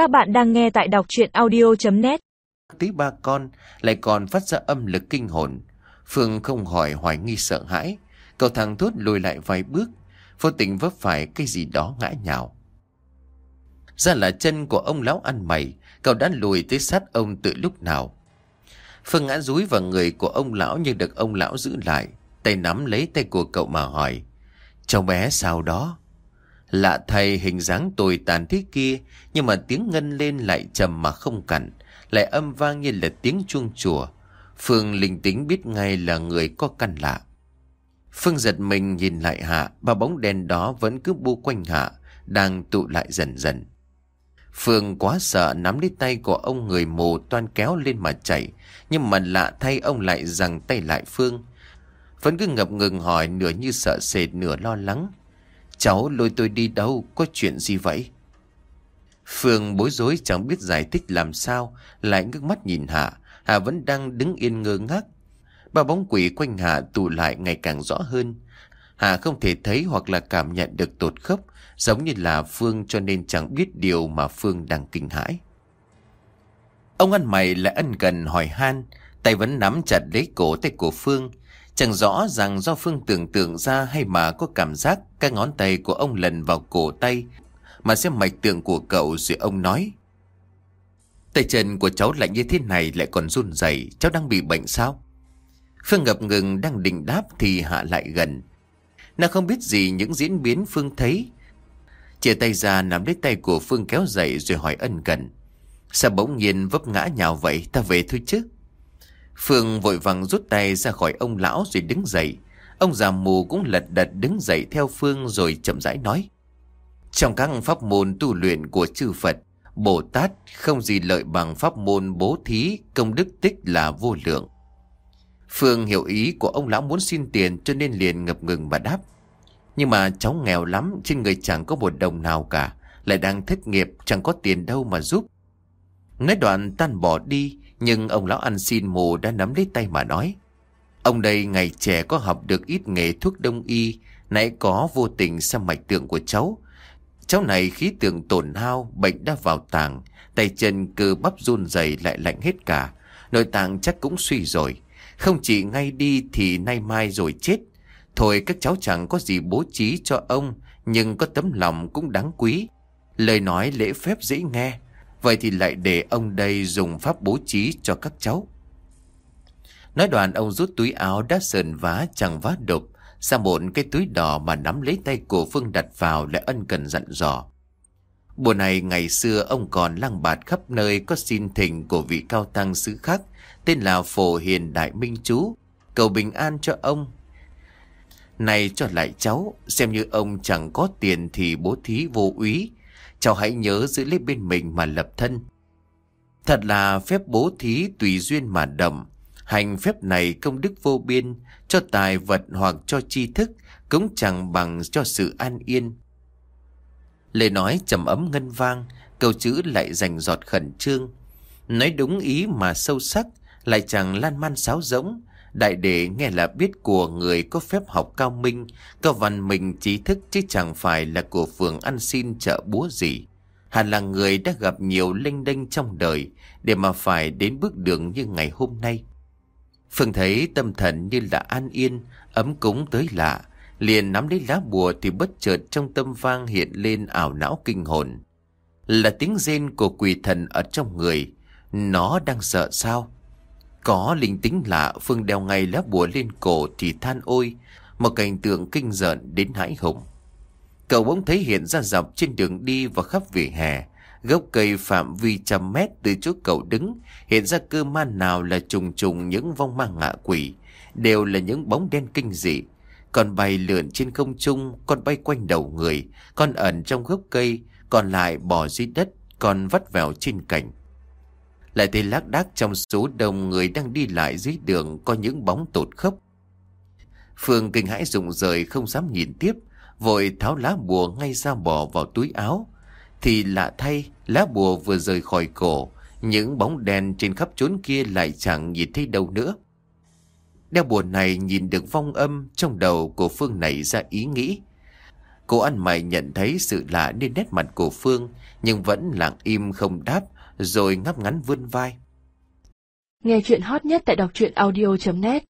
Các bạn đang nghe tại đọc chuyện audio.net Tí ba con lại còn phát ra âm lực kinh hồn. Phương không hỏi hoài nghi sợ hãi. Cậu thằng thốt lùi lại vài bước. Vô tình vấp phải cái gì đó ngã nhào. Ra là chân của ông lão ăn mày. Cậu đã lùi tới sát ông từ lúc nào. Phương ngã rúi vào người của ông lão nhưng được ông lão giữ lại. Tay nắm lấy tay của cậu mà hỏi. Cháu bé sao đó? Lạ thay hình dáng tồi tàn thế kia, nhưng mà tiếng ngân lên lại trầm mà không cặn, lại âm vang như là tiếng chuông chùa. Phương linh tính biết ngay là người có căn lạ. Phương giật mình nhìn lại Hạ, ba bóng đèn đó vẫn cứ bu quanh Hạ, đang tụ lại dần dần. Phương quá sợ nắm lấy tay của ông người mù toan kéo lên mà chạy, nhưng mà lạ thay ông lại giằng tay lại Phương. Vẫn cứ ngập ngừng hỏi nửa như sợ sệt nửa lo lắng. Cháu lôi tôi đi đâu, có chuyện gì vậy? Phương bối rối chẳng biết giải thích làm sao, lại ngước mắt nhìn Hạ. Hạ vẫn đang đứng yên ngơ ngác. Ba bóng quỷ quanh Hạ tụ lại ngày càng rõ hơn. Hạ không thể thấy hoặc là cảm nhận được tột khốc, giống như là Phương cho nên chẳng biết điều mà Phương đang kinh hãi. Ông ăn mày lại ân cần hỏi han, tay vẫn nắm chặt lấy cổ tay của Phương. Chẳng rõ rằng do Phương tưởng tượng ra hay mà có cảm giác các ngón tay của ông lần vào cổ tay mà xem mạch tượng của cậu rồi ông nói. Tay chân của cháu lạnh như thế này lại còn run rẩy, cháu đang bị bệnh sao? Phương ngập ngừng đang định đáp thì hạ lại gần. Nó không biết gì những diễn biến Phương thấy. Chia tay ra nắm lấy tay của Phương kéo dậy rồi hỏi ân cần. Sao bỗng nhiên vấp ngã nhào vậy, ta về thôi chứ? Phương vội vàng rút tay ra khỏi ông lão rồi đứng dậy. Ông già mù cũng lật đật đứng dậy theo Phương rồi chậm rãi nói. Trong các pháp môn tu luyện của chư Phật, Bồ Tát không gì lợi bằng pháp môn bố thí, công đức tích là vô lượng. Phương hiểu ý của ông lão muốn xin tiền cho nên liền ngập ngừng và đáp. Nhưng mà cháu nghèo lắm, trên người chẳng có một đồng nào cả, lại đang thất nghiệp, chẳng có tiền đâu mà giúp. Nói đoạn tan bỏ đi, nhưng ông lão ăn xin mù đã nắm lấy tay mà nói. Ông đây ngày trẻ có học được ít nghề thuốc đông y, nãy có vô tình xem mạch tượng của cháu. Cháu này khí tượng tổn hao, bệnh đã vào tàng, tay chân cơ bắp run rẩy lại lạnh hết cả. Nội tạng chắc cũng suy rồi. Không chỉ ngay đi thì nay mai rồi chết. Thôi các cháu chẳng có gì bố trí cho ông, nhưng có tấm lòng cũng đáng quý. Lời nói lễ phép dễ nghe, Vậy thì lại để ông đây dùng pháp bố trí cho các cháu. Nói đoàn ông rút túi áo đã sờn vá chẳng vá đục, sang một cái túi đỏ mà nắm lấy tay của Phương đặt vào lại ân cần dặn dò. Bữa này ngày xưa ông còn lang bạt khắp nơi có xin thỉnh của vị cao tăng xứ khác, tên là Phổ Hiền Đại Minh Chú, cầu bình an cho ông. Này cho lại cháu, xem như ông chẳng có tiền thì bố thí vô úy, cháu hãy nhớ giữ lấy bên mình mà lập thân. Thật là phép bố thí tùy duyên mà đậm, hành phép này công đức vô biên, cho tài vật hoặc cho tri thức, cũng chẳng bằng cho sự an yên. Lời nói trầm ấm ngân vang, câu chữ lại dành giọt khẩn trương. Nói đúng ý mà sâu sắc, lại chẳng lan man sáo rỗng, đại đệ nghe là biết của người có phép học cao minh, có văn minh trí thức chứ chẳng phải là của phường ăn xin chợ búa gì. Hẳn là người đã gặp nhiều linh đinh trong đời để mà phải đến bước đường như ngày hôm nay. Phương thấy tâm thần như là an yên, ấm cúng tới lạ, liền nắm lấy lá bùa thì bất chợt trong tâm vang hiện lên ảo não kinh hồn. Là tiếng rên của quỷ thần ở trong người, nó đang sợ sao? Có linh tính lạ Phương đeo ngay lá bùa lên cổ thì than ôi, Một cảnh tượng kinh rợn đến hãi hùng. Cậu bỗng thấy hiện ra dọc trên đường đi và khắp vỉa hè. Gốc cây phạm vi trăm mét từ chỗ cậu đứng, Hiện ra cơ man nào là trùng trùng những vong mang ngạ quỷ, Đều là những bóng đen kinh dị. Còn bay lượn trên không trung, Còn bay quanh đầu người, Còn ẩn trong gốc cây, Còn lại bò dưới đất, Còn vắt vào trên cành lại thấy lác đác trong số đông người đang đi lại dưới đường có những bóng tột khốc. Phương kinh hãi rụng rời không dám nhìn tiếp, vội tháo lá bùa ngay ra bỏ vào túi áo. Thì lạ thay, lá bùa vừa rời khỏi cổ, những bóng đèn trên khắp chốn kia lại chẳng nhìn thấy đâu nữa. Đeo bùa này nhìn được vong âm trong đầu của Phương này ra ý nghĩ. Cô ăn mày nhận thấy sự lạ nên nét mặt của Phương Nhưng vẫn lặng im không đáp rồi ngắp ngắn vươn vai. Nghe chuyện hot nhất tại đọc truyện audio.net